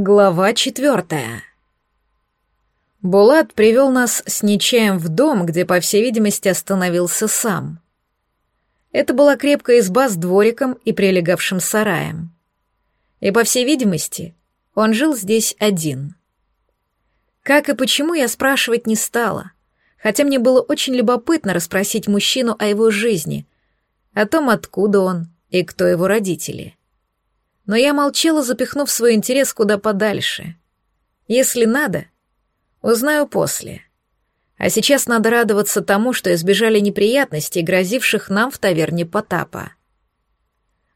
Глава четвертая. Булат привел нас с Нечаем в дом, где, по всей видимости, остановился сам. Это была крепкая изба с двориком и прилегавшим сараем. И, по всей видимости, он жил здесь один. Как и почему, я спрашивать не стала, хотя мне было очень любопытно расспросить мужчину о его жизни, о том, откуда он и кто его родители но я молчала, запихнув свой интерес куда подальше. Если надо, узнаю после. А сейчас надо радоваться тому, что избежали неприятностей, грозивших нам в таверне Потапа.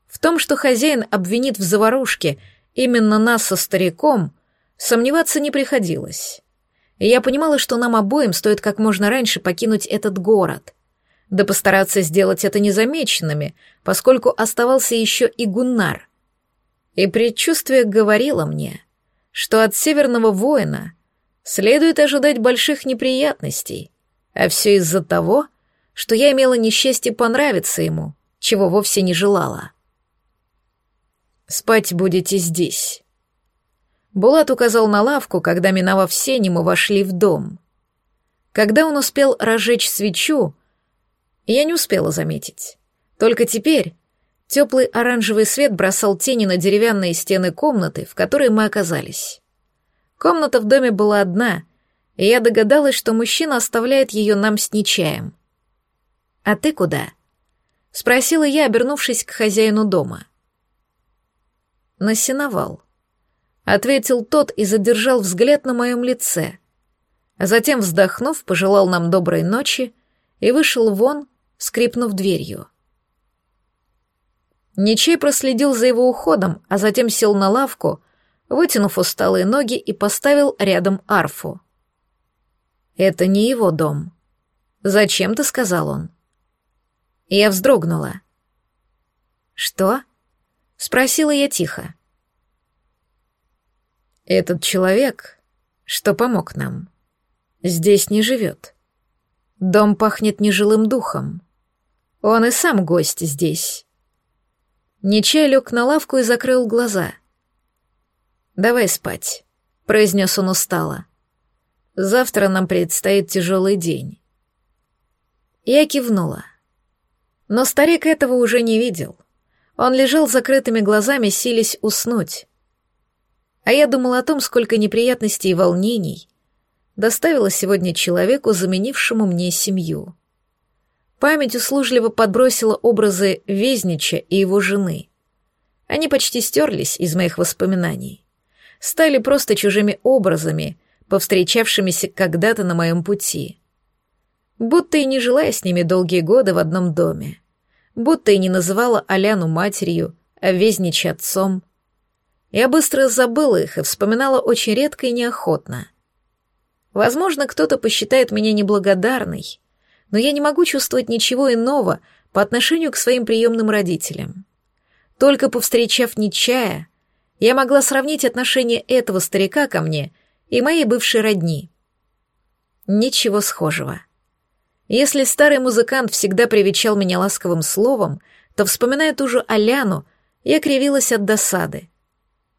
В том, что хозяин обвинит в заварушке именно нас со стариком, сомневаться не приходилось. И я понимала, что нам обоим стоит как можно раньше покинуть этот город, да постараться сделать это незамеченными, поскольку оставался еще и Гуннар — и предчувствие говорило мне, что от северного воина следует ожидать больших неприятностей, а все из-за того, что я имела несчастье понравиться ему, чего вовсе не желала. «Спать будете здесь». Булат указал на лавку, когда, миновав сени, мы вошли в дом. Когда он успел разжечь свечу, я не успела заметить. Только теперь, Теплый оранжевый свет бросал тени на деревянные стены комнаты, в которой мы оказались. Комната в доме была одна, и я догадалась, что мужчина оставляет ее нам с нечаем. «А ты куда?» — спросила я, обернувшись к хозяину дома. «На сеновал», — ответил тот и задержал взгляд на моем лице, а затем, вздохнув, пожелал нам доброй ночи и вышел вон, скрипнув дверью. Ничей проследил за его уходом, а затем сел на лавку, вытянув усталые ноги и поставил рядом арфу. «Это не его дом. Зачем ты?» — сказал он. Я вздрогнула. «Что?» — спросила я тихо. «Этот человек, что помог нам, здесь не живет. Дом пахнет нежилым духом. Он и сам гость здесь». Нечай лег на лавку и закрыл глаза. «Давай спать», — произнес он устало. «Завтра нам предстоит тяжелый день». Я кивнула. Но старик этого уже не видел. Он лежал с закрытыми глазами, сились уснуть. А я думала о том, сколько неприятностей и волнений доставила сегодня человеку, заменившему мне семью. Память услужливо подбросила образы Везнича и его жены. Они почти стерлись из моих воспоминаний. Стали просто чужими образами, повстречавшимися когда-то на моем пути. Будто и не жила с ними долгие годы в одном доме. Будто и не называла Аляну матерью, а Везнича отцом. Я быстро забыла их и вспоминала очень редко и неохотно. Возможно, кто-то посчитает меня неблагодарной, но я не могу чувствовать ничего иного по отношению к своим приемным родителям. Только повстречав Нечая, я могла сравнить отношение этого старика ко мне и моей бывшей родни. Ничего схожего. Если старый музыкант всегда привечал меня ласковым словом, то, вспоминая ту же Аляну, я кривилась от досады.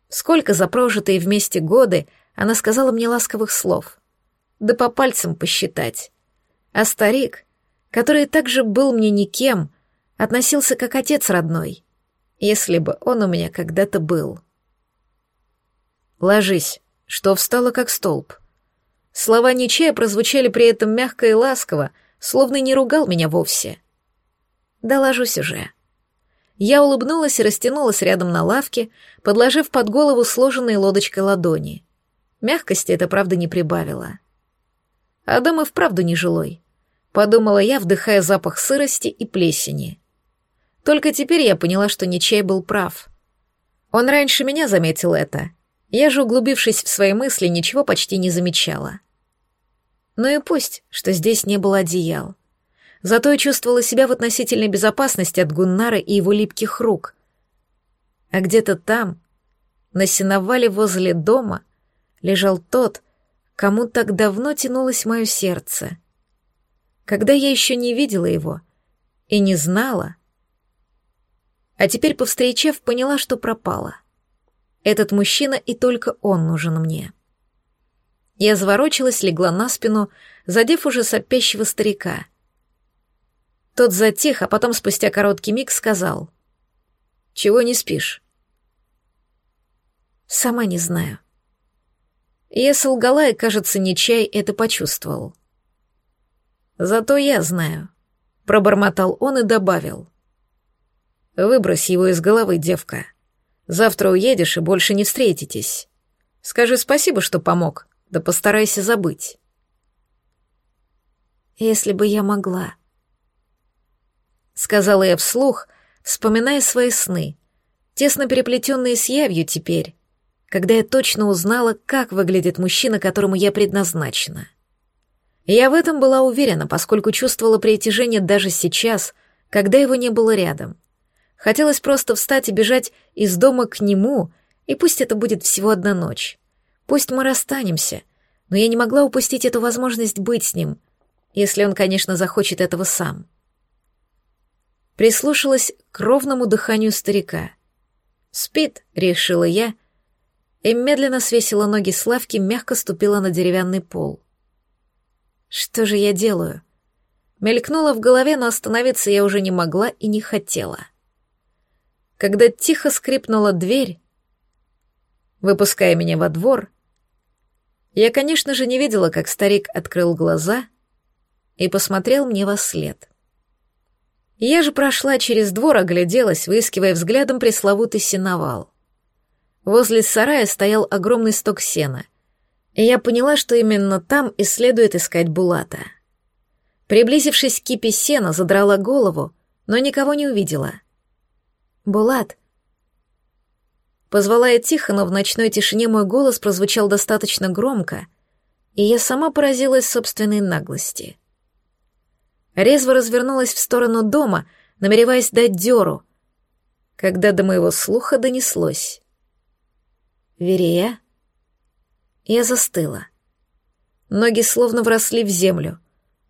Сколько за прожитые вместе годы она сказала мне ласковых слов. Да по пальцам посчитать. А старик, который также был мне никем, относился как отец родной, если бы он у меня когда-то был. «Ложись», что встала как столб. Слова Ничея прозвучали при этом мягко и ласково, словно не ругал меня вовсе. Да ложусь уже. Я улыбнулась и растянулась рядом на лавке, подложив под голову сложенной лодочкой ладони. Мягкости это, правда, не прибавило. А дом и вправду нежилой подумала я, вдыхая запах сырости и плесени. Только теперь я поняла, что Ничей был прав. Он раньше меня заметил это. Я же, углубившись в свои мысли, ничего почти не замечала. Ну и пусть, что здесь не было одеял. Зато я чувствовала себя в относительной безопасности от Гуннара и его липких рук. А где-то там, на сеновале возле дома, лежал тот, кому так давно тянулось мое сердце — когда я еще не видела его и не знала. А теперь, повстречав, поняла, что пропала. Этот мужчина и только он нужен мне. Я заворочилась, легла на спину, задев уже сопящего старика. Тот затих, а потом спустя короткий миг сказал. «Чего не спишь?» «Сама не знаю». Я солгала и, кажется, Нечай это почувствовал. «Зато я знаю», — пробормотал он и добавил. «Выбрось его из головы, девка. Завтра уедешь и больше не встретитесь. Скажи спасибо, что помог, да постарайся забыть». «Если бы я могла», — сказала я вслух, вспоминая свои сны, тесно переплетенные с явью теперь, когда я точно узнала, как выглядит мужчина, которому я предназначена. Я в этом была уверена, поскольку чувствовала притяжение даже сейчас, когда его не было рядом. Хотелось просто встать и бежать из дома к нему, и пусть это будет всего одна ночь. Пусть мы расстанемся, но я не могла упустить эту возможность быть с ним, если он, конечно, захочет этого сам. Прислушалась к ровному дыханию старика. «Спит», — решила я, и медленно свесила ноги с лавки, мягко ступила на деревянный пол. Что же я делаю? Мелькнуло в голове, но остановиться я уже не могла и не хотела. Когда тихо скрипнула дверь, выпуская меня во двор, я, конечно же, не видела, как старик открыл глаза и посмотрел мне во след. Я же прошла через двор, огляделась, выискивая взглядом пресловутый сеновал. Возле сарая стоял огромный сток сена, и я поняла, что именно там и следует искать Булата. Приблизившись к кипе сена, задрала голову, но никого не увидела. «Булат!» Позвала я тихо, но в ночной тишине мой голос прозвучал достаточно громко, и я сама поразилась собственной наглости. Резво развернулась в сторону дома, намереваясь дать дёру, когда до моего слуха донеслось. Верея? Я застыла. Ноги словно вросли в землю,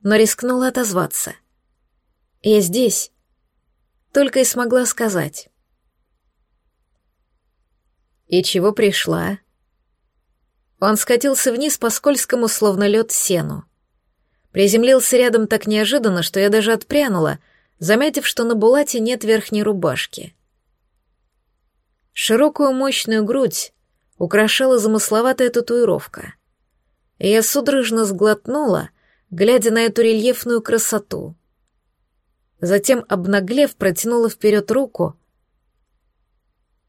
но рискнула отозваться. Я здесь. Только и смогла сказать. И чего пришла? Он скатился вниз по скользкому, словно лед, сену. Приземлился рядом так неожиданно, что я даже отпрянула, заметив, что на Булате нет верхней рубашки. Широкую мощную грудь украшала замысловатая татуировка. Я судорожно сглотнула, глядя на эту рельефную красоту. Затем, обнаглев, протянула вперед руку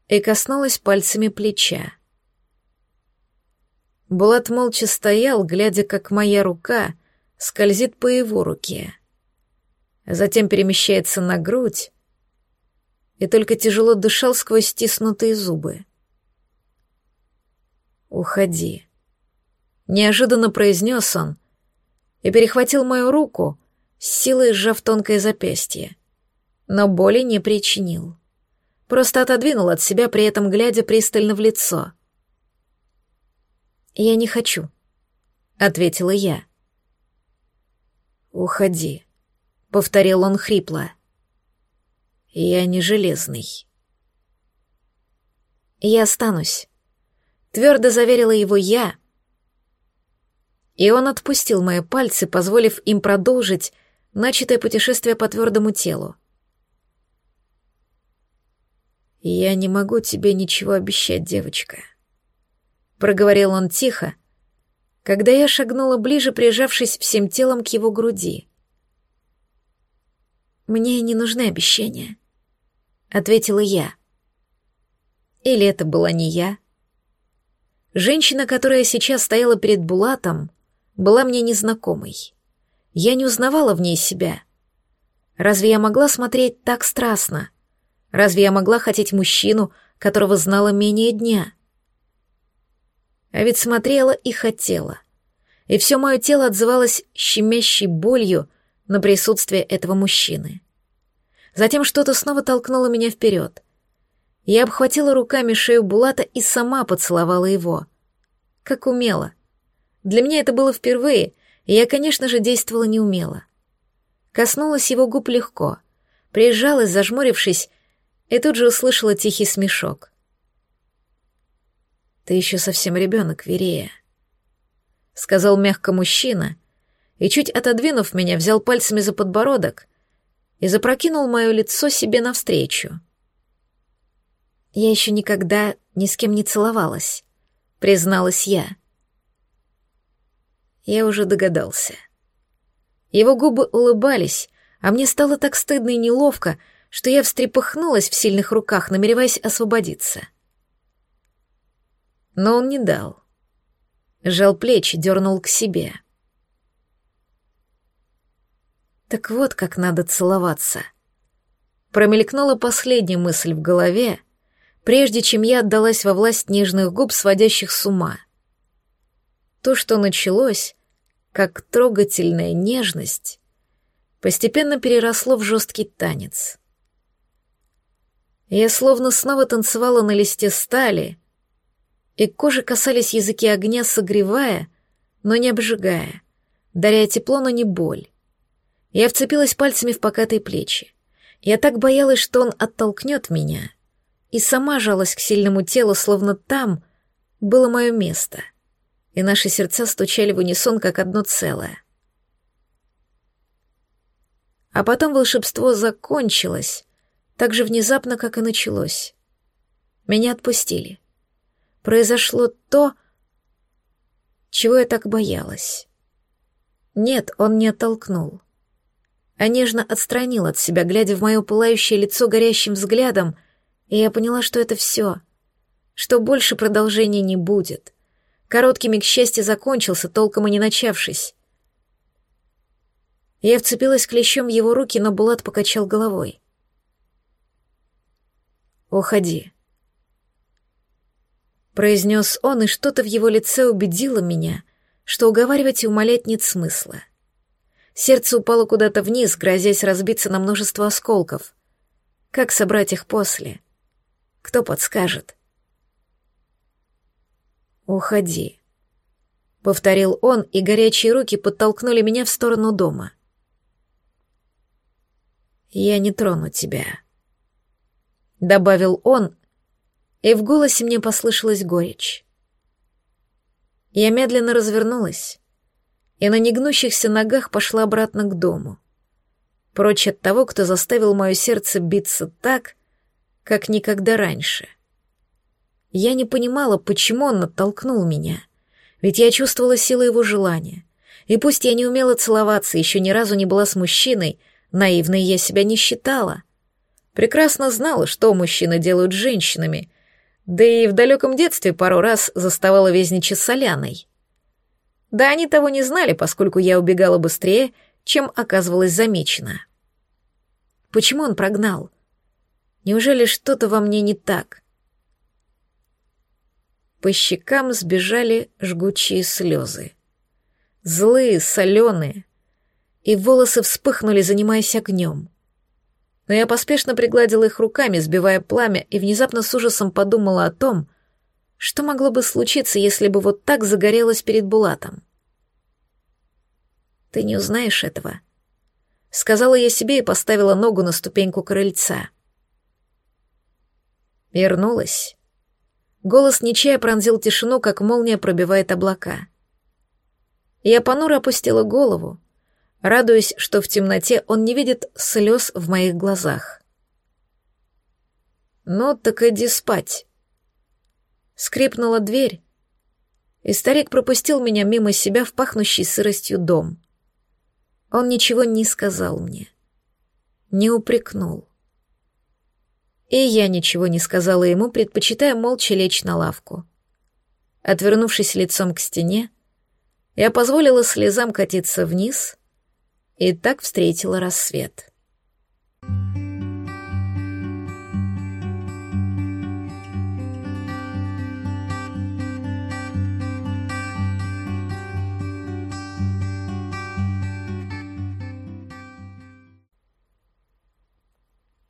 и коснулась пальцами плеча. Булат молча стоял, глядя, как моя рука скользит по его руке. Затем перемещается на грудь и только тяжело дышал сквозь стиснутые зубы. «Уходи», — неожиданно произнес он и перехватил мою руку, с силой сжав тонкое запястье, но боли не причинил. Просто отодвинул от себя, при этом глядя пристально в лицо. «Я не хочу», — ответила я. «Уходи», — повторил он хрипло. «Я не железный». «Я останусь», Твердо заверила его я. И он отпустил мои пальцы, позволив им продолжить начатое путешествие по твердому телу. «Я не могу тебе ничего обещать, девочка», — проговорил он тихо, когда я шагнула ближе, прижавшись всем телом к его груди. «Мне не нужны обещания», — ответила я. Или это была не я? Женщина, которая сейчас стояла перед Булатом, была мне незнакомой. Я не узнавала в ней себя. Разве я могла смотреть так страстно? Разве я могла хотеть мужчину, которого знала менее дня? А ведь смотрела и хотела. И все мое тело отзывалось щемящей болью на присутствие этого мужчины. Затем что-то снова толкнуло меня вперед. Я обхватила руками шею Булата и сама поцеловала его. Как умела. Для меня это было впервые, и я, конечно же, действовала неумело. Коснулась его губ легко, прижалась, зажмурившись, и тут же услышала тихий смешок. Ты еще совсем ребенок, Верея. Сказал мягко мужчина и, чуть отодвинув меня, взял пальцами за подбородок и запрокинул мое лицо себе навстречу. Я еще никогда ни с кем не целовалась, призналась я. Я уже догадался. Его губы улыбались, а мне стало так стыдно и неловко, что я встрепыхнулась в сильных руках, намереваясь освободиться. Но он не дал. Жал плечи, дернул к себе. Так вот, как надо целоваться. Промелькнула последняя мысль в голове, прежде чем я отдалась во власть нежных губ, сводящих с ума. То, что началось, как трогательная нежность, постепенно переросло в жесткий танец. Я словно снова танцевала на листе стали, и кожи касались языки огня, согревая, но не обжигая, даря тепло, но не боль. Я вцепилась пальцами в покатые плечи. Я так боялась, что он оттолкнет меня, и сама жалась к сильному телу, словно там было мое место, и наши сердца стучали в унисон, как одно целое. А потом волшебство закончилось, так же внезапно, как и началось. Меня отпустили. Произошло то, чего я так боялась. Нет, он не оттолкнул, а нежно отстранил от себя, глядя в мое пылающее лицо горящим взглядом, и я поняла, что это все, что больше продолжения не будет. Короткий миг счастья закончился, толком и не начавшись. Я вцепилась клещом в его руки, но Булат покачал головой. «Уходи», — произнес он, и что-то в его лице убедило меня, что уговаривать и умолять нет смысла. Сердце упало куда-то вниз, грозясь разбиться на множество осколков. Как собрать их после? Кто подскажет? «Уходи», — повторил он, и горячие руки подтолкнули меня в сторону дома. «Я не трону тебя», — добавил он, и в голосе мне послышалась горечь. Я медленно развернулась и на негнущихся ногах пошла обратно к дому, прочь от того, кто заставил мое сердце биться так, как никогда раньше. Я не понимала, почему он оттолкнул меня, ведь я чувствовала силу его желания. И пусть я не умела целоваться, еще ни разу не была с мужчиной, наивной я себя не считала. Прекрасно знала, что мужчины делают с женщинами, да и в далеком детстве пару раз заставала везнича с Соляной. Да они того не знали, поскольку я убегала быстрее, чем оказывалась замечена. Почему он прогнал? Неужели что-то во мне не так? По щекам сбежали жгучие слезы. Злые, соленые. И волосы вспыхнули, занимаясь огнем. Но я поспешно пригладила их руками, сбивая пламя, и внезапно с ужасом подумала о том, что могло бы случиться, если бы вот так загорелось перед Булатом. «Ты не узнаешь этого», — сказала я себе и поставила ногу на ступеньку крыльца. Вернулась. Голос нечая пронзил тишину, как молния пробивает облака. Я понуро опустила голову, радуясь, что в темноте он не видит слез в моих глазах. «Ну, так иди спать». Скрипнула дверь, и старик пропустил меня мимо себя в пахнущий сыростью дом. Он ничего не сказал мне, не упрекнул. И я ничего не сказала ему, предпочитая молча лечь на лавку. Отвернувшись лицом к стене, я позволила слезам катиться вниз и так встретила рассвет.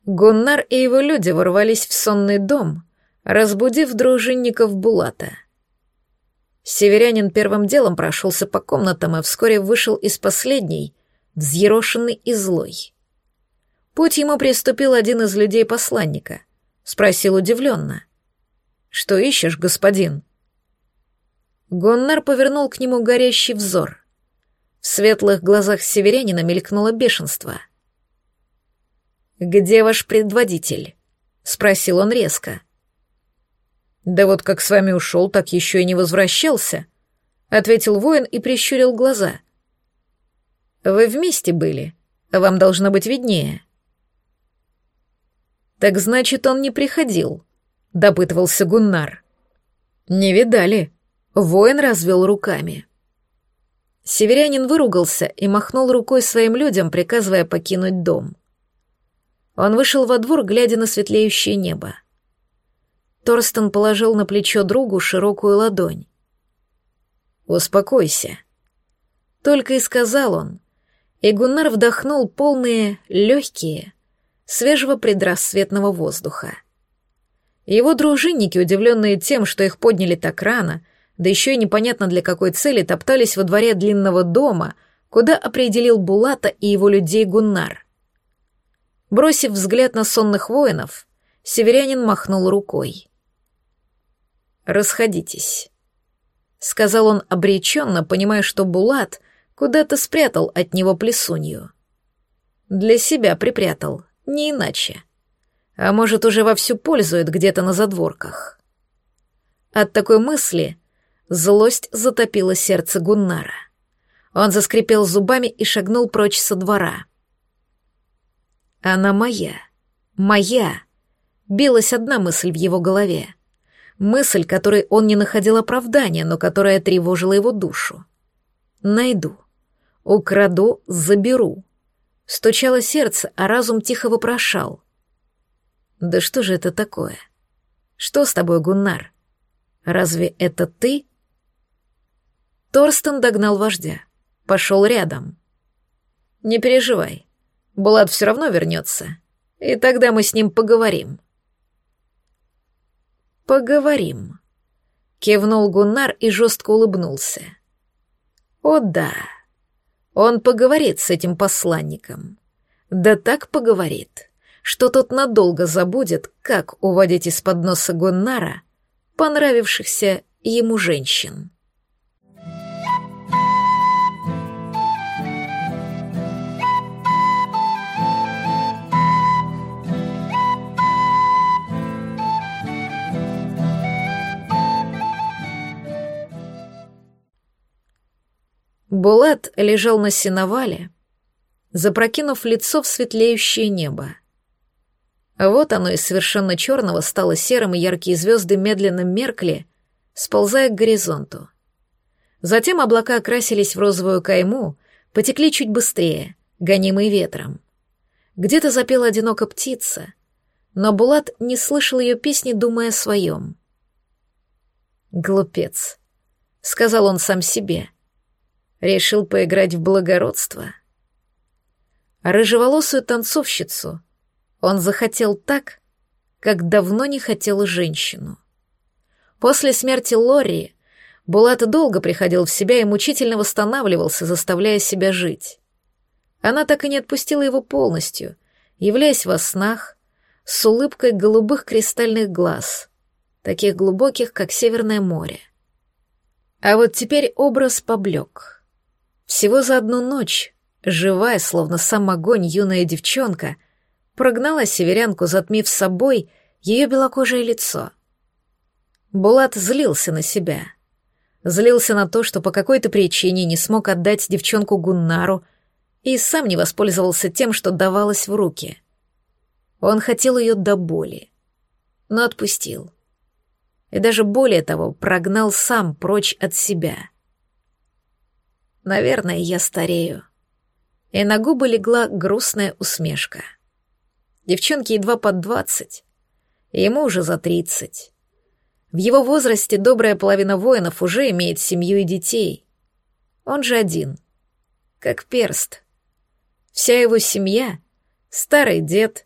Гуннар и его люди ворвались в сонный дом, разбудив дружинников Булата. Северянин первым делом прошелся по комнатам и вскоре вышел из последней, взъерошенный и злой. Путь ему приступил один из людей посланника. Спросил удивленно. «Что ищешь, господин?» Гоннар повернул к нему горящий взор. В светлых глазах северянина мелькнуло бешенство. «Где ваш предводитель?» — спросил он резко. «Да вот как с вами ушел, так еще и не возвращался», — ответил воин и прищурил глаза. «Вы вместе были, вам должно быть виднее». «Так значит, он не приходил», — допытывался Гуннар. «Не видали». Воин развел руками. Северянин выругался и махнул рукой своим людям, приказывая покинуть дом. Он вышел во двор, глядя на светлеющее небо. Торстен положил на плечо другу широкую ладонь. «Успокойся», — только и сказал он, и Гуннар вдохнул полные, легкие, свежего предрассветного воздуха. Его дружинники, удивленные тем, что их подняли так рано, да еще и непонятно для какой цели, топтались во дворе длинного дома, куда определил Булата и его людей Гуннар. Бросив взгляд на сонных воинов, северянин махнул рукой. «Расходитесь», — сказал он обреченно, понимая, что Булат куда-то спрятал от него плесунью. Для себя припрятал, не иначе. А может, уже вовсю пользует где-то на задворках. От такой мысли злость затопила сердце Гуннара. Он заскрипел зубами и шагнул прочь со двора. «Она моя, моя!» Билась одна мысль в его голове — мысль, которой он не находил оправдания, но которая тревожила его душу. «Найду. Украду, заберу». Стучало сердце, а разум тихо вопрошал. «Да что же это такое? Что с тобой, Гуннар? Разве это ты?» Торстен догнал вождя, пошел рядом. «Не переживай, Булат все равно вернется, и тогда мы с ним поговорим». «Поговорим», — кивнул Гуннар и жестко улыбнулся. «О да, он поговорит с этим посланником. Да так поговорит, что тот надолго забудет, как уводить из-под носа Гуннара понравившихся ему женщин». Булат лежал на сеновале, запрокинув лицо в светлеющее небо. Вот оно из совершенно черного стало серым, и яркие звезды медленно меркли, сползая к горизонту. Затем облака окрасились в розовую кайму, потекли чуть быстрее, гонимые ветром. Где-то запела одиноко птица, но Булат не слышал ее песни, думая о своем. «Глупец», — сказал он сам себе, — Решил поиграть в благородство. Рыжеволосую танцовщицу он захотел так, как давно не хотел женщину. После смерти Лори Булат долго приходил в себя и мучительно восстанавливался, заставляя себя жить. Она так и не отпустила его полностью, являясь во снах с улыбкой голубых кристальных глаз, таких глубоких, как Северное море. А вот теперь образ поблек — всего за одну ночь, живая, словно сам огонь, юная девчонка, прогнала северянку, затмив собой ее белокожее лицо. Булат злился на себя. Злился на то, что по какой-то причине не смог отдать девчонку Гуннару и сам не воспользовался тем, что давалось в руки. Он хотел ее до боли, но отпустил. И даже более того, прогнал сам прочь от себя — Наверное, я старею. И на губы легла грустная усмешка. Девчонке едва под двадцать, ему уже за тридцать. В его возрасте добрая половина воинов уже имеет семью и детей. Он же один, как перст. Вся его семья — старый дед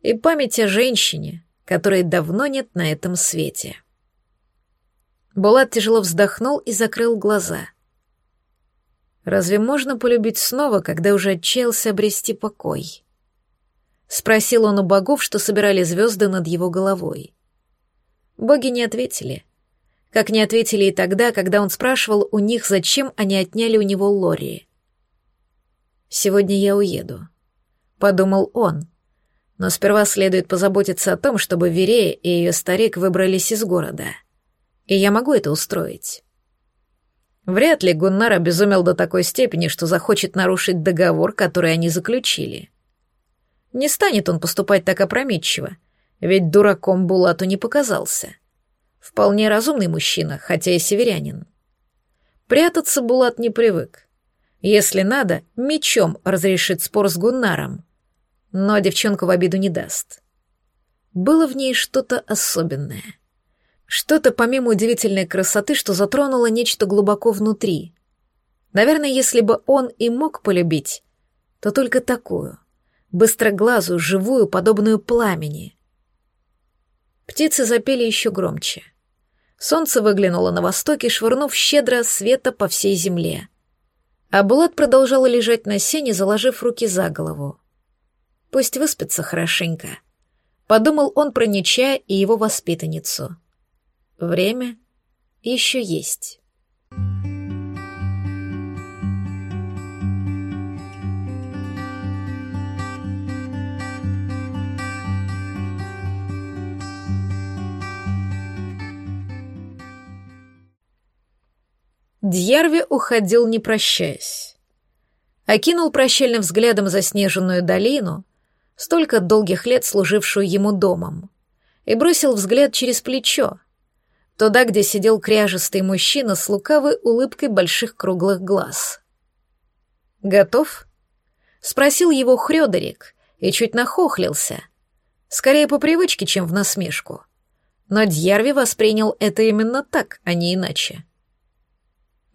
и память о женщине, которой давно нет на этом свете. Булат тяжело вздохнул и закрыл глаза — Разве можно полюбить снова, когда уже отчаялся обрести покой? Спросил он у богов, что собирали звезды над его головой. Боги не ответили, как не ответили и тогда, когда он спрашивал у них, зачем они отняли у него Лори. «Сегодня я уеду», — подумал он. «Но сперва следует позаботиться о том, чтобы Верея и ее старик выбрались из города. И я могу это устроить». Вряд ли Гуннар обезумел до такой степени, что захочет нарушить договор, который они заключили. Не станет он поступать так опрометчиво, ведь дураком Булату не показался. Вполне разумный мужчина, хотя и северянин. Прятаться Булат не привык. Если надо, мечом разрешит спор с Гуннаром. Но девчонку в обиду не даст. Было в ней что-то особенное. Что-то помимо удивительной красоты, что затронуло нечто глубоко внутри. Наверное, если бы он и мог полюбить, то только такую, быстроглазую, живую, подобную пламени. Птицы запели еще громче. Солнце выглянуло на востоке, швырнув щедро света по всей земле. А Булат продолжала лежать на сене, заложив руки за голову. Пусть выспится хорошенько. Подумал он про Нечая и его воспитанницу. Время еще есть. Дьярви уходил, не прощаясь. Окинул прощальным взглядом заснеженную долину, столько долгих лет служившую ему домом, и бросил взгляд через плечо, туда, где сидел кряжестый мужчина с лукавой улыбкой больших круглых глаз. «Готов?» — спросил его Хрёдерик и чуть нахохлился, скорее по привычке, чем в насмешку. Но Дьярви воспринял это именно так, а не иначе.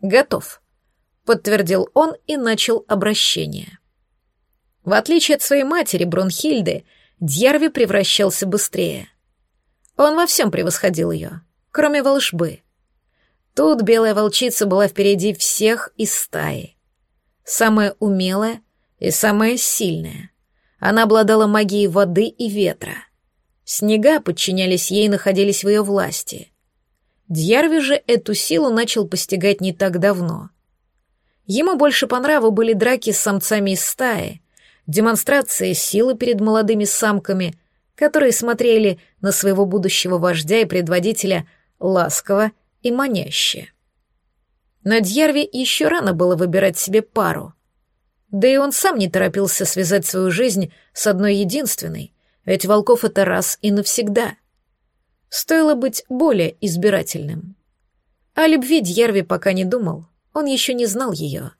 «Готов», — подтвердил он и начал обращение. В отличие от своей матери Бронхильды, Дьярви превращался быстрее. Он во всем превосходил ее, кроме волшбы. Тут белая волчица была впереди всех из стаи. Самая умелая и самая сильная. Она обладала магией воды и ветра. Снега подчинялись ей и находились в ее власти. Дьярви же эту силу начал постигать не так давно. Ему больше по нраву были драки с самцами из стаи, демонстрация силы перед молодыми самками, которые смотрели на своего будущего вождя и предводителя ласково и маняще. Но Дьярви еще рано было выбирать себе пару. Да и он сам не торопился связать свою жизнь с одной единственной, ведь волков это раз и навсегда — Стоило быть более избирательным. О любви Дьярви пока не думал, он еще не знал ее.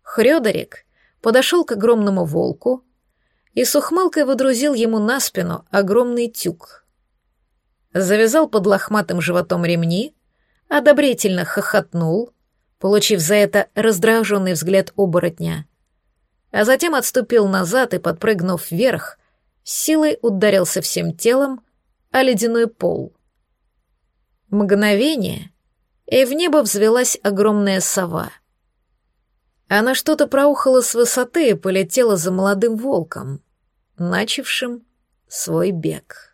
Хрёдорик подошел к огромному волку и с ухмылкой выдрузил ему на спину огромный тюк. Завязал под лохматым животом ремни, одобрительно хохотнул, получив за это раздраженный взгляд оборотня, а затем отступил назад и, подпрыгнув вверх, силой ударился всем телом а ледяной пол. Мгновение, и в небо взвелась огромная сова. Она что-то проухала с высоты и полетела за молодым волком, начавшим свой бег.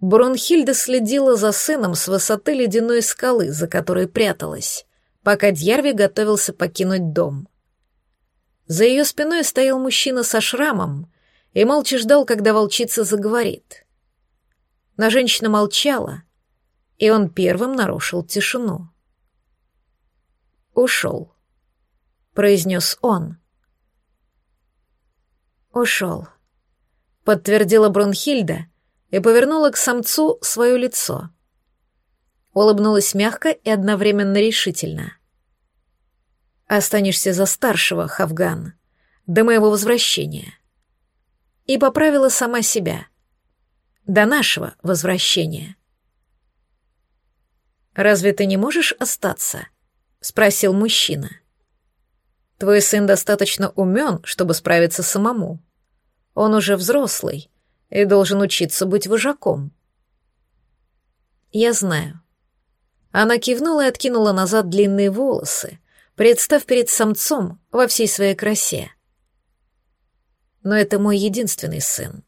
Брунхильда следила за сыном с высоты ледяной скалы, за которой пряталась, пока Дьярви готовился покинуть дом. За ее спиной стоял мужчина со шрамом и молча ждал, когда волчица заговорит. Но женщина молчала, и он первым нарушил тишину. «Ушел», — произнес он. «Ушел», — подтвердила Брунхильда, — и повернула к самцу свое лицо. Улыбнулась мягко и одновременно решительно. «Останешься за старшего, Хавган, до моего возвращения». И поправила сама себя. До нашего возвращения. «Разве ты не можешь остаться?» — спросил мужчина. «Твой сын достаточно умен, чтобы справиться самому. Он уже взрослый, и должен учиться быть вожаком. Я знаю, Она кивнула и откинула назад длинные волосы, представ перед самцом во всей своей красе. Но это мой единственный сын,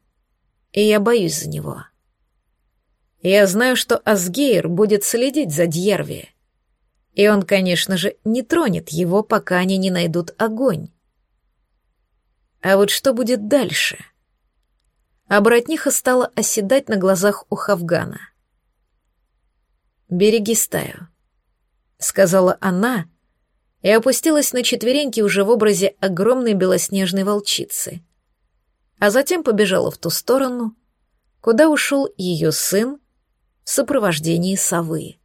и я боюсь за него. Я знаю, что Асгейр будет следить за Дьерви, и он, конечно же, не тронет его, пока они не найдут огонь. А вот что будет дальше? Оборотниха стала оседать на глазах у Хавгана. «Береги стаю», — сказала она, — и опустилась на четвереньки уже в образе огромной белоснежной волчицы. А затем побежала в ту сторону, куда ушел ее сын в сопровождении совы.